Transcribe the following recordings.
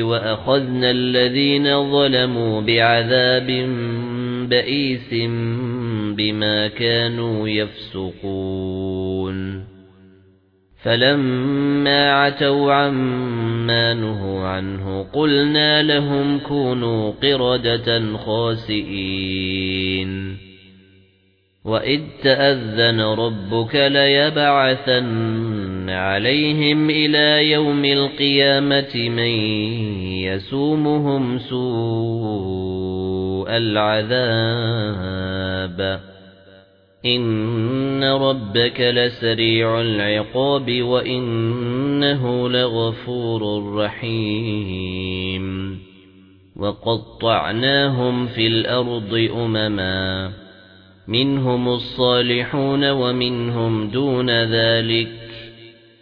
وَأَخَذْنَا الَّذِينَ ظَلَمُوا بِعَذَابٍ بَئِيسٍ بِمَا كَانُوا يَفْسُقُونَ. فَلَمَّا عَتَوْا عَمَّا نُهُوا عَنْهُ قُلْنَا لَهُمْ كُونُوا قِرَدَةً خَاسِئِينَ. وَإِذْ تَأَذَّنَ رَبُّكَ لَيَبْعَثَنَّ عَلَيْهِمْ إِلَى يَوْمِ الْقِيَامَةِ مَن يَسُومُهُمْ سُوءَ الْعَذَابِ إِنَّ رَبَّكَ لَسَرِيعُ الْعِقَابِ وَإِنَّهُ لَغَفُورٌ رَّحِيمٌ وَقَطَّعْنَاهُمْ فِي الْأَرْضِ أُمَمًا مِنْهُمُ الصَّالِحُونَ وَمِنْهُمْ دُونَ ذَلِكَ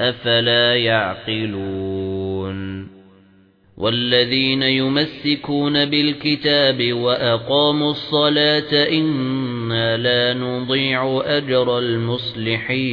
أَفَلَا يَعْقِلُونَ وَالَّذِينَ يُمَسِّكُونَ بِالْكِتَابِ وَأَقَامُوا الصَّلَاةَ إِنَّا لَا نُضِيعُ أَجْرَ الْمُصْلِحِينَ